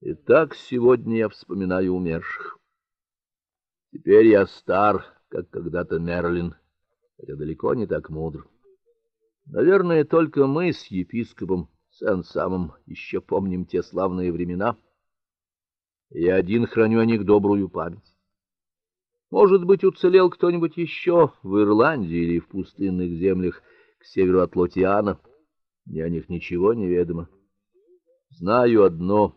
И так сегодня я вспоминаю умерших. Теперь я стар, как когда-то Мерлин, хотя далеко не так мудр. Наверное, только мы с епископом Сен-Самом еще помним те славные времена. Я один храню о них добрую память. Может быть, уцелел кто-нибудь еще в Ирландии или в пустынных землях к северу от Лотиана. Мне о них ничего не ведомо. Знаю одно: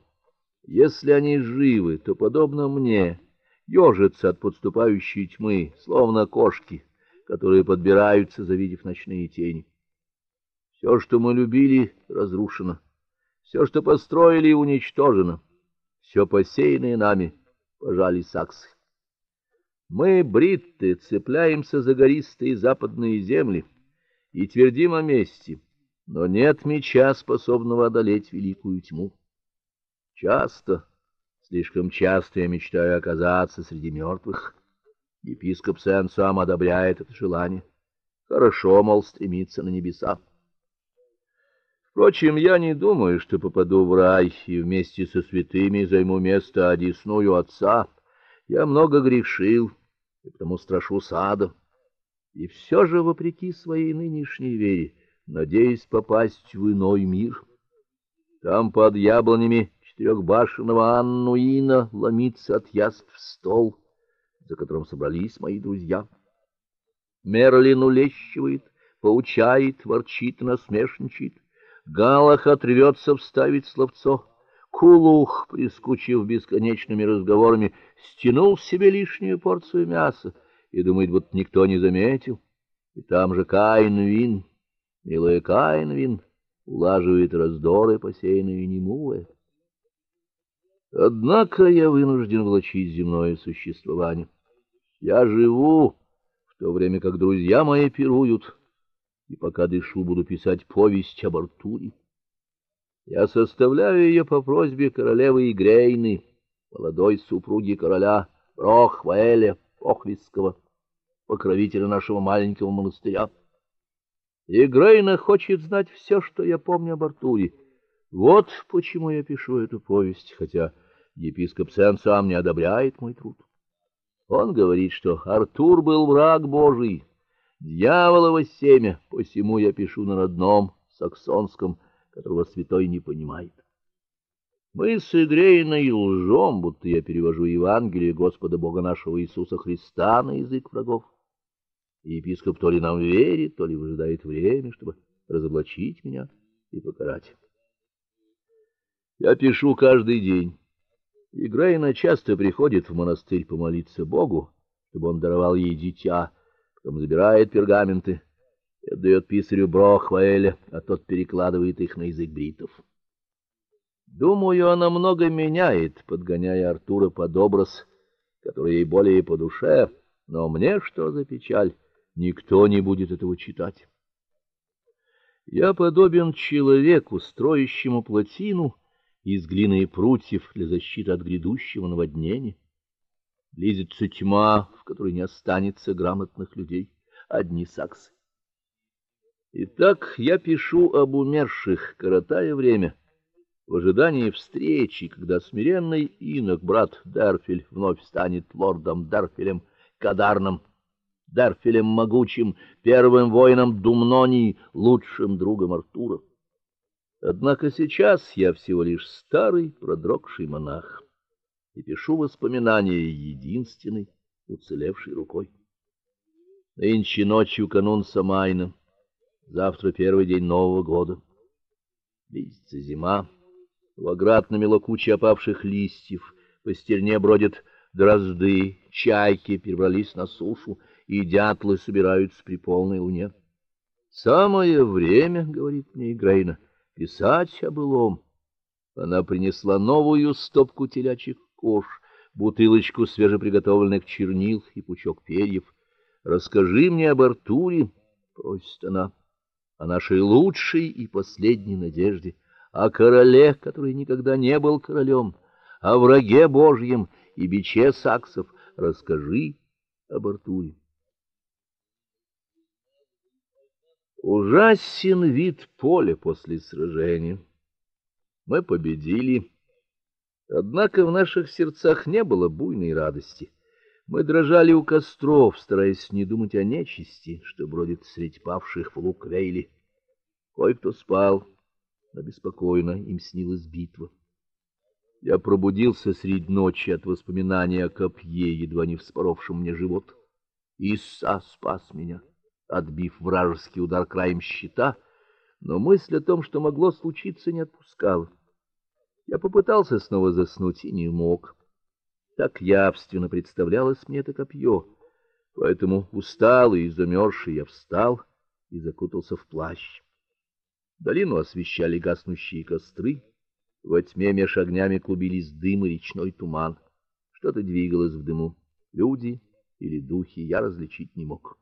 если они живы, то подобно мне, ежатся от подступающей тьмы, словно кошки, которые подбираются, завидев ночные тени. Все, что мы любили, разрушено. Все, что построили, уничтожено. Все посеянное нами пожали саксы. Мы, бритты, цепляемся за гористые западные земли и твердим о мести, но нет меча, способного одолеть великую тьму. Часто, слишком часто я мечтаю оказаться среди мертвых. Епископ Сен сам одобряет это желание. Хорошо, мол, стремиться на небеса. Впрочем, я не думаю, что попаду в рай и вместе со святыми займу место одесную отца. Я много грешил и потому страшу сада. И все же, вопреки своей нынешней вере, надеюсь попасть в иной мир. Там под яблонями четырехбашенного Аннуина ломится от яств стол, за которым собрались мои друзья. Мерлин улещивает, поучает, ворчит и насмешничает. Галах отрвется вставить словцо. Кулух, прискучив бесконечными разговорами, стянул себе лишнюю порцию мяса и думает, вот никто не заметил. И там же Каин-Вин, милая Каин-Вин, улаживает раздоры, посеянные Немувой. Однако я вынужден влачить земное существование. Я живу, в то время как друзья мои пируют, и пока дышу, буду писать повесть об Артуре. Я составляю ее по просьбе королевы Игрейны, молодой супруги короля Рохваэля Охвистского, покровителя нашего маленького монастыря. Игрейна хочет знать все, что я помню об Артуре. Вот почему я пишу эту повесть, хотя епископ Сен сам не одобряет мой труд. Он говорит, что Артур был враг Божий, дьяволово семя, посему я пишу на родном саксонском которого святой не понимает. Мы с Игрейной лжем, будто я перевожу Евангелие Господа Бога нашего Иисуса Христа на язык врагов. Епископ то ли нам верит, то ли выжидает время, чтобы разоблачить меня и покарать. Я пишу каждый день. Игрейна часто приходит в монастырь помолиться Богу, чтобы он даровал ей дитя, потом забирает пергаменты и отдает писарю Брохваэля, а тот перекладывает их на язык бритов. Думаю, она много меняет, подгоняя Артура под образ, который ей более по душе, но мне что за печаль, никто не будет этого читать. Я подобен человеку, строящему плотину из глины и прутьев для защиты от грядущего наводнения. Близится тьма, в которой не останется грамотных людей, одни саксы. Итак, я пишу об умерших, коротая время в ожидании встречи, когда смиренный инок брат Дерфель вновь станет лордом Дерфелем Кадарным, Дерфелем могучим, первым воином Думнонии, лучшим другом Артура. Однако сейчас я всего лишь старый продрогший монах и пишу воспоминания единственной уцелевшей рукой. Нынче ночью канун Самайна. Завтра первый день Нового года. Близится зима. В оград намело куча опавших листьев, по стерне бродят дрозды, чайки перебрались на сушу, и дятлы собираются при полной луне. Самое время, говорит мне Грейна, писать о былом. Она принесла новую стопку телячьих кож, бутылочку свежеприготовленных чернил и пучок перьев. Расскажи мне об Артуре, просит она о нашей лучшей и последней надежде, о короле, который никогда не был королем, о враге Божьем и биче саксов. Расскажи об Артуре. Ужасен вид поля после сражения. Мы победили. Однако в наших сердцах не было буйной радости. Мы дрожали у костров, стараясь не думать о нечисти, что бродит средь павших в лук Вейли. Кое-кто спал, но беспокойно им снилась битва. Я пробудился средь ночи от воспоминания о копье, едва не вспоровшем мне живот. Иса спас меня, отбив вражеский удар краем щита, но мысль о том, что могло случиться, не отпускала. Я попытался снова заснуть и не мог. Так явственно представлялось мне это копье. Поэтому усталый и замерзший я встал и закутался в плащ. Долину освещали гаснущие костры. Во тьме меж огнями клубились дым и речной туман. Что-то двигалось в дыму. Люди или духи я различить не мог.